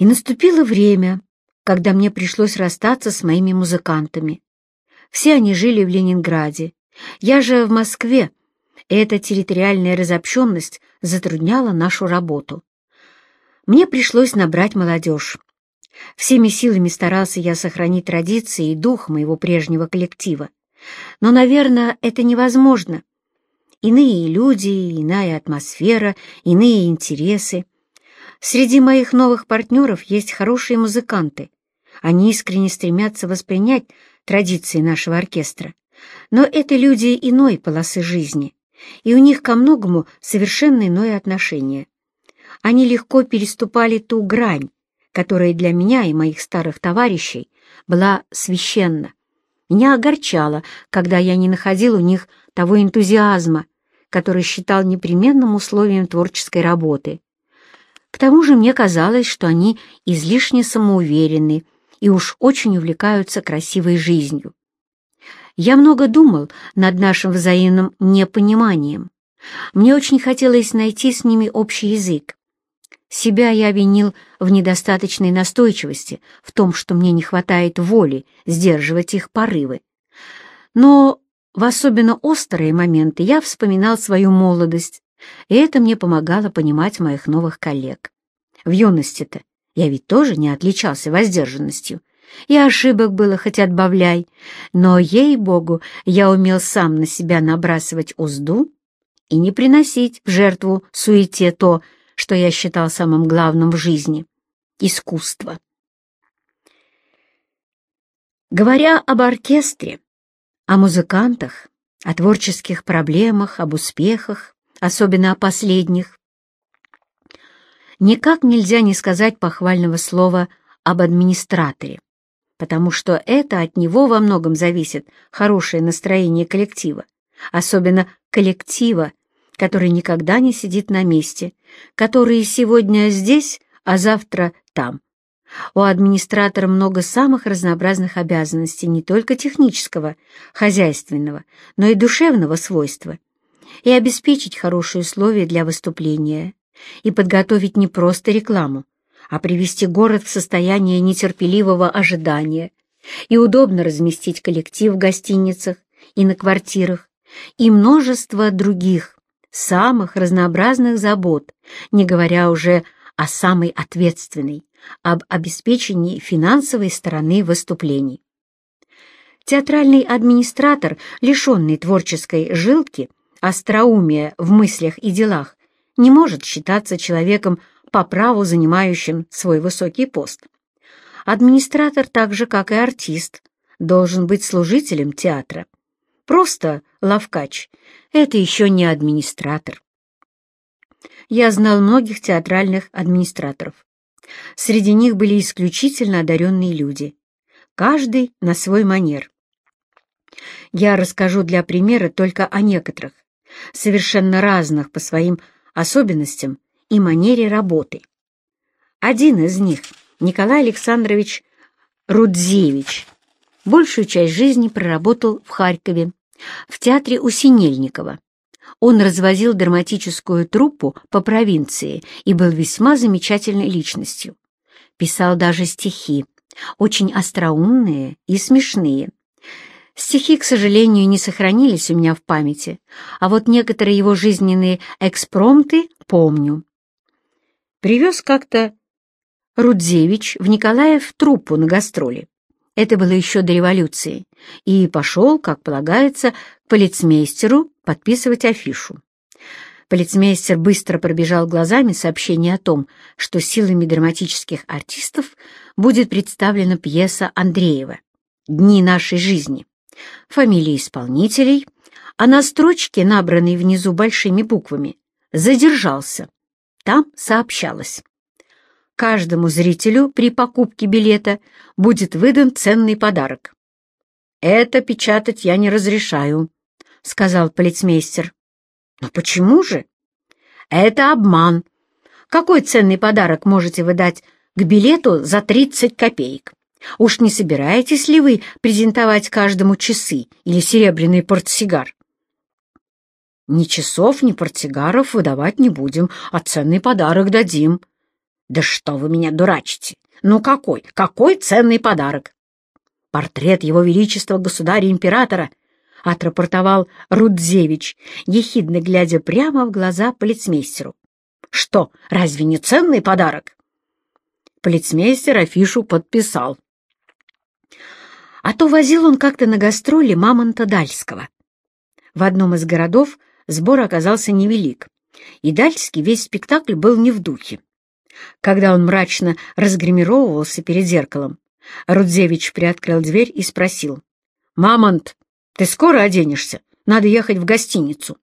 И наступило время, когда мне пришлось расстаться с моими музыкантами. Все они жили в Ленинграде, я же в Москве, и эта территориальная разобщенность затрудняла нашу работу. Мне пришлось набрать молодежь. Всеми силами старался я сохранить традиции и дух моего прежнего коллектива. Но, наверное, это невозможно. Иные люди, иная атмосфера, иные интересы. Среди моих новых партнеров есть хорошие музыканты. Они искренне стремятся воспринять традиции нашего оркестра. Но это люди иной полосы жизни, и у них ко многому совершенно иное отношение. Они легко переступали ту грань, которая для меня и моих старых товарищей была священна. Меня огорчало, когда я не находил у них того энтузиазма, который считал непременным условием творческой работы. К тому же мне казалось, что они излишне самоуверены и уж очень увлекаются красивой жизнью. Я много думал над нашим взаимным непониманием. Мне очень хотелось найти с ними общий язык. Себя я винил в недостаточной настойчивости, в том, что мне не хватает воли сдерживать их порывы. Но в особенно острые моменты я вспоминал свою молодость, и это мне помогало понимать моих новых коллег. В юности-то я ведь тоже не отличался воздержанностью, и ошибок было хоть отбавляй, но, ей-богу, я умел сам на себя набрасывать узду и не приносить в жертву суете то, что я считал самым главным в жизни — искусство. Говоря об оркестре, о музыкантах, о творческих проблемах, об успехах, особенно о последних, никак нельзя не сказать похвального слова об администраторе потому что это от него во многом зависит хорошее настроение коллектива, особенно коллектива, который никогда не сидит на месте, который сегодня здесь, а завтра там. У администратора много самых разнообразных обязанностей не только технического, хозяйственного, но и душевного свойства. И обеспечить хорошие условия для выступления, и подготовить не просто рекламу, а привести город в состояние нетерпеливого ожидания и удобно разместить коллектив в гостиницах и на квартирах, и множество других, самых разнообразных забот, не говоря уже о самой ответственной, об обеспечении финансовой стороны выступлений. Театральный администратор, лишенный творческой жилки, остроумия в мыслях и делах, не может считаться человеком по праву занимающим свой высокий пост. Администратор, так же как и артист, должен быть служителем театра. Просто лавкач — это еще не администратор. Я знал многих театральных администраторов. Среди них были исключительно одаренные люди, каждый на свой манер. Я расскажу для примера только о некоторых, совершенно разных по своим особенностям и манере работы. Один из них, Николай Александрович Рудзевич, большую часть жизни проработал в Харькове, в театре у Синельникова. Он развозил драматическую труппу по провинции и был весьма замечательной личностью. Писал даже стихи, очень остроумные и смешные. Стихи, к сожалению, не сохранились у меня в памяти, а вот некоторые его жизненные экспромты помню. Привез как-то Рудзевич в Николаев труппу на гастроли. Это было еще до революции. И пошел, как полагается, к полицмейстеру подписывать афишу. Полицмейстер быстро пробежал глазами сообщение о том, что силами драматических артистов будет представлена пьеса Андреева «Дни нашей жизни». Фамилии исполнителей, а на строчке, набранной внизу большими буквами, задержался. Там сообщалось. Каждому зрителю при покупке билета будет выдан ценный подарок. «Это печатать я не разрешаю», — сказал полицмейстер. «Но почему же?» «Это обман. Какой ценный подарок можете вы дать к билету за 30 копеек? Уж не собираетесь ли вы презентовать каждому часы или серебряный портсигар?» Ни часов, ни портсигаров выдавать не будем, а ценный подарок дадим. «Да что вы меня дурачите? Ну какой, какой ценный подарок!» «Портрет его величества государя-императора!» — отрапортовал Рудзевич, ехидно глядя прямо в глаза полицмейстеру. «Что, разве не ценный подарок?» Полицмейстер афишу подписал. А то возил он как-то на гастроли Мамонта Дальского. В одном из городов сбор оказался невелик, и Дальский весь спектакль был не в духе. Когда он мрачно разгримировывался перед зеркалом, Рудзевич приоткрыл дверь и спросил. «Мамонт, ты скоро оденешься? Надо ехать в гостиницу».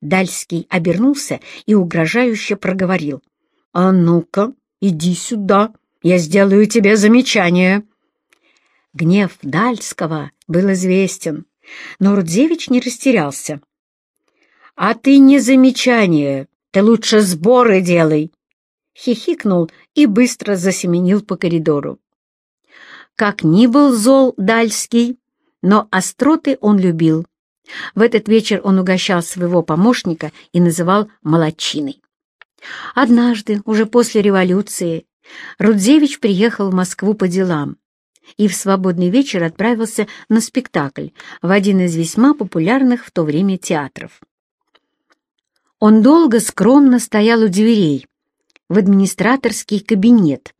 Дальский обернулся и угрожающе проговорил. «А ну-ка, иди сюда, я сделаю тебе замечание». Гнев Дальского был известен, но Рудзевич не растерялся. «А ты не замечание, ты лучше сборы делай!» Хихикнул и быстро засеменил по коридору. Как ни был зол Дальский, но остроты он любил. В этот вечер он угощал своего помощника и называл молодчиной. Однажды, уже после революции, Рудзевич приехал в Москву по делам и в свободный вечер отправился на спектакль в один из весьма популярных в то время театров. Он долго скромно стоял у дверей в администраторский кабинет,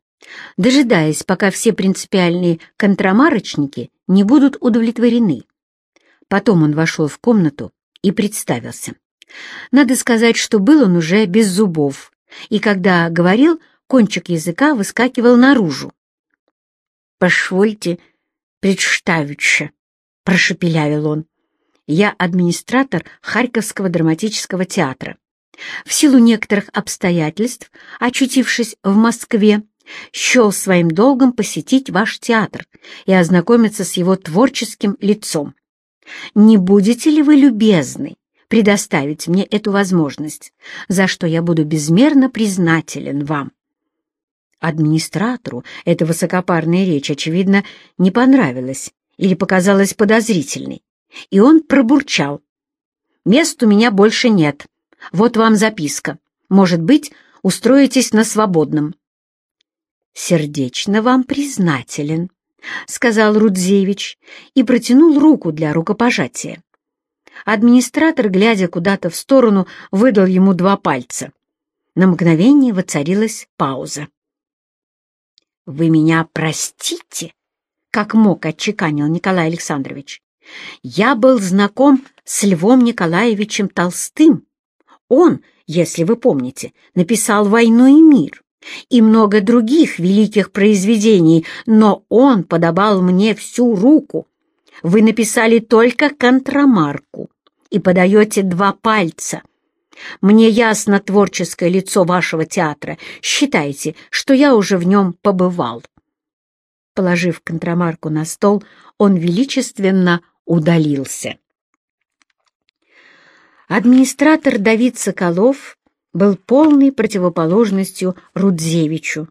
дожидаясь, пока все принципиальные контрамарочники не будут удовлетворены. Потом он вошел в комнату и представился. Надо сказать, что был он уже без зубов, и когда говорил, кончик языка выскакивал наружу. «Позвольте представиться», — прошепелявил он. «Я администратор Харьковского драматического театра. В силу некоторых обстоятельств, очутившись в Москве, счел своим долгом посетить ваш театр и ознакомиться с его творческим лицом. Не будете ли вы любезны предоставить мне эту возможность, за что я буду безмерно признателен вам?» Администратору эта высокопарная речь, очевидно, не понравилась или показалась подозрительной, и он пробурчал. «Мест у меня больше нет. Вот вам записка. Может быть, устроитесь на свободном». «Сердечно вам признателен», — сказал Рудзевич и протянул руку для рукопожатия. Администратор, глядя куда-то в сторону, выдал ему два пальца. На мгновение воцарилась пауза. «Вы меня простите?» — как мог отчеканил Николай Александрович. «Я был знаком с Львом Николаевичем Толстым. Он, если вы помните, написал «Войну и мир» и много других великих произведений, но он подобал мне всю руку. Вы написали только контрамарку и подаете два пальца. Мне ясно творческое лицо вашего театра. Считайте, что я уже в нем побывал». Положив контрамарку на стол, он величественно удалился. Администратор Давид Соколов был полной противоположностью Рудзевичу.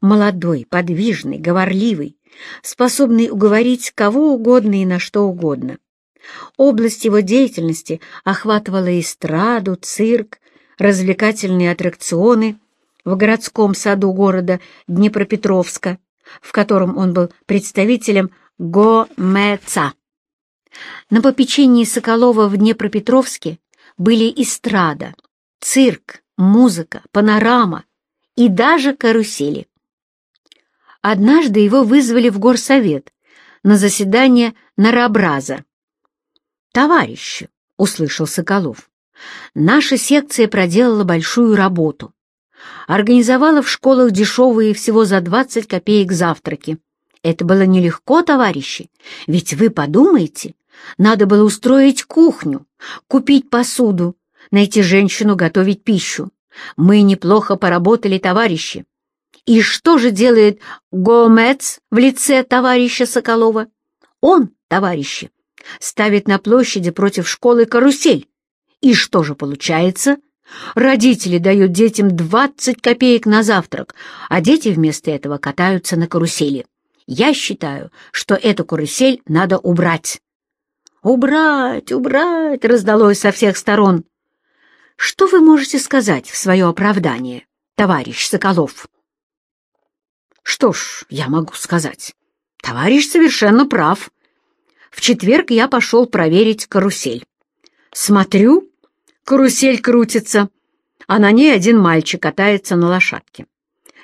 Молодой, подвижный, говорливый, способный уговорить кого угодно и на что угодно. Область его деятельности охватывала эстраду, цирк, развлекательные аттракционы в городском саду города Днепропетровска, в котором он был представителем ГОМЭЦА. На попечении Соколова в Днепропетровске были эстрада, цирк, музыка, панорама и даже карусели. Однажды его вызвали в горсовет на заседание Наробраза, «Товарищи!» — услышал Соколов. «Наша секция проделала большую работу. Организовала в школах дешевые всего за 20 копеек завтраки. Это было нелегко, товарищи, ведь вы подумайте, надо было устроить кухню, купить посуду, найти женщину готовить пищу. Мы неплохо поработали, товарищи. И что же делает Гомец в лице товарища Соколова? Он, товарищи, ставит на площади против школы карусель. И что же получается? Родители дают детям 20 копеек на завтрак, а дети вместо этого катаются на карусели. Я считаю, что эту карусель надо убрать. «Убрать, убрать!» — раздалось со всех сторон. «Что вы можете сказать в свое оправдание, товарищ Соколов?» Что ж, я могу сказать. Товарищ совершенно прав. В четверг я пошел проверить карусель. Смотрю, карусель крутится, а на ней один мальчик катается на лошадке.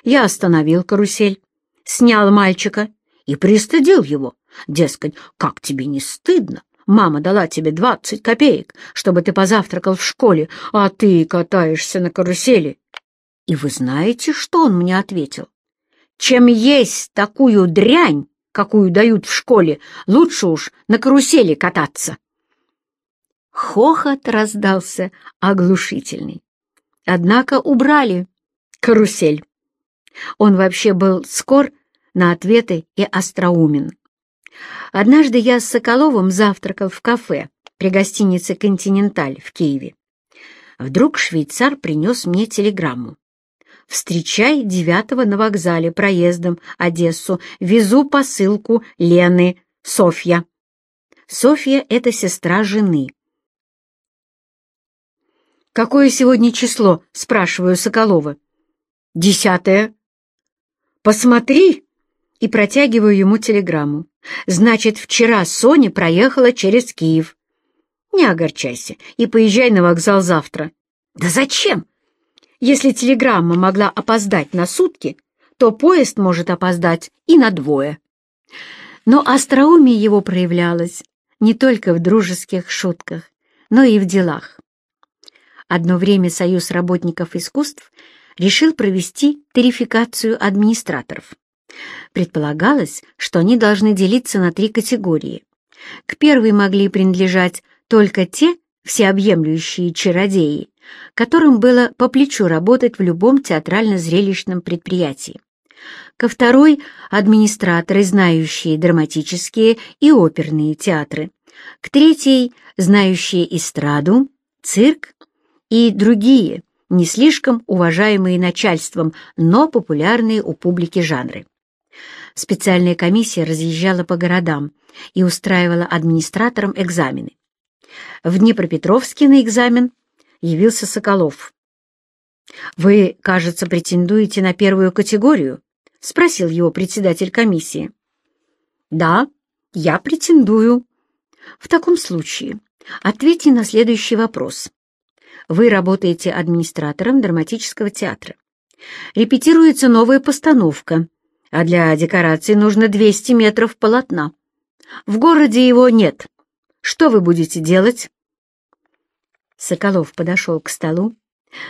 Я остановил карусель, снял мальчика и пристыдил его. Дескать, как тебе не стыдно? Мама дала тебе двадцать копеек, чтобы ты позавтракал в школе, а ты катаешься на карусели. И вы знаете, что он мне ответил? Чем есть такую дрянь, какую дают в школе, лучше уж на карусели кататься. Хохот раздался оглушительный. Однако убрали карусель. Он вообще был скор на ответы и остроумен. Однажды я с Соколовым завтракал в кафе при гостинице «Континенталь» в Киеве. Вдруг швейцар принес мне телеграмму. «Встречай девятого на вокзале проездом Одессу. Везу посылку Лены. Софья». Софья — это сестра жены. «Какое сегодня число?» — спрашиваю Соколова. «Десятое». «Посмотри!» и протягиваю ему телеграмму. «Значит, вчера Соня проехала через Киев. Не огорчайся и поезжай на вокзал завтра». «Да зачем? Если телеграмма могла опоздать на сутки, то поезд может опоздать и на двое». Но остроумие его проявлялось не только в дружеских шутках, но и в делах. Одно время Союз работников искусств решил провести тарификацию администраторов. Предполагалось, что они должны делиться на три категории. К первой могли принадлежать только те всеобъемлющие чародеи, которым было по плечу работать в любом театрально-зрелищном предприятии. Ко второй — администраторы, знающие драматические и оперные театры. К третьей — знающие эстраду, цирк и другие, не слишком уважаемые начальством, но популярные у публики жанры. Специальная комиссия разъезжала по городам и устраивала администраторам экзамены. В Днепропетровске на экзамен явился Соколов. «Вы, кажется, претендуете на первую категорию?» — спросил его председатель комиссии. «Да, я претендую». «В таком случае ответьте на следующий вопрос. Вы работаете администратором драматического театра. Репетируется новая постановка, а для декорации нужно 200 метров полотна. В городе его нет. Что вы будете делать?» Соколов подошел к столу,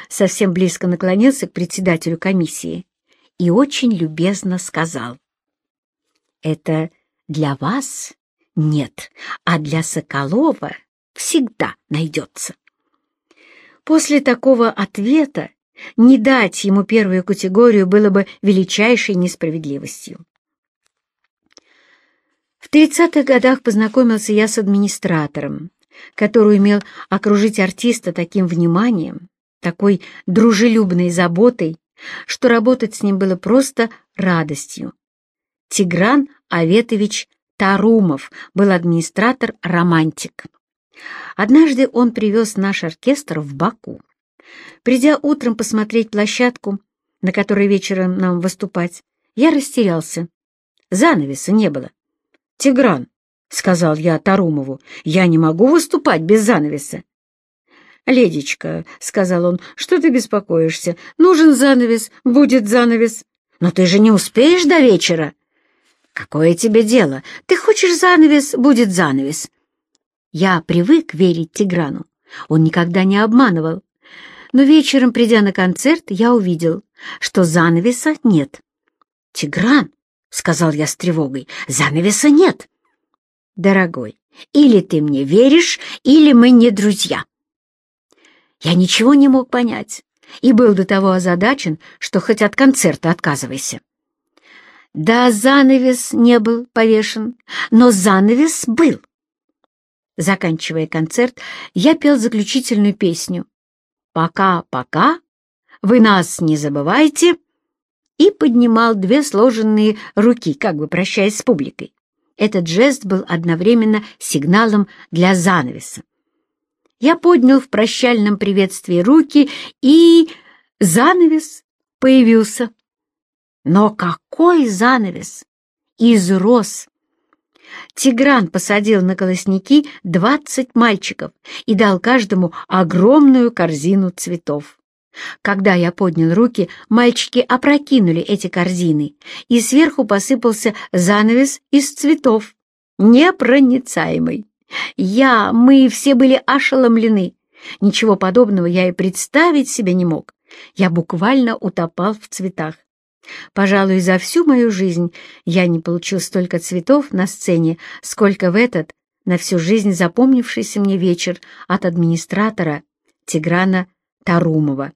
совсем близко наклонился к председателю комиссии и очень любезно сказал. «Это для вас нет, а для Соколова всегда найдется». После такого ответа не дать ему первую категорию было бы величайшей несправедливостью. В 30-х годах познакомился я с администратором, который умел окружить артиста таким вниманием, такой дружелюбной заботой, что работать с ним было просто радостью. Тигран Аветович Тарумов был администратор-романтик. Однажды он привез наш оркестр в Баку. Придя утром посмотреть площадку, на которой вечером нам выступать, я растерялся. Занавеса не было. «Тигран», — сказал я Тарумову, — «я не могу выступать без занавеса». «Ледечка», — сказал он, — «что ты беспокоишься? Нужен занавес, будет занавес. Но ты же не успеешь до вечера». «Какое тебе дело? Ты хочешь занавес, будет занавес. Я привык верить Тиграну. Он никогда не обманывал. Но вечером, придя на концерт, я увидел, что занавеса нет. «Тигран», — сказал я с тревогой, — «занавеса нет». «Дорогой, или ты мне веришь, или мы не друзья». Я ничего не мог понять и был до того озадачен, что хоть от концерта отказывайся. Да, занавес не был повешен, но занавес был. Заканчивая концерт, я пел заключительную песню «Пока-пока, вы нас не забывайте» и поднимал две сложенные руки, как бы прощаясь с публикой. Этот жест был одновременно сигналом для занавеса. Я поднял в прощальном приветствии руки, и занавес появился. Но какой занавес! Из роз! Тигран посадил на колосники двадцать мальчиков и дал каждому огромную корзину цветов. Когда я поднял руки, мальчики опрокинули эти корзины, и сверху посыпался занавес из цветов, непроницаемый. Я, мы все были ошеломлены. Ничего подобного я и представить себе не мог. Я буквально утопал в цветах. Пожалуй, за всю мою жизнь я не получил столько цветов на сцене, сколько в этот, на всю жизнь запомнившийся мне вечер от администратора Тиграна Тарумова.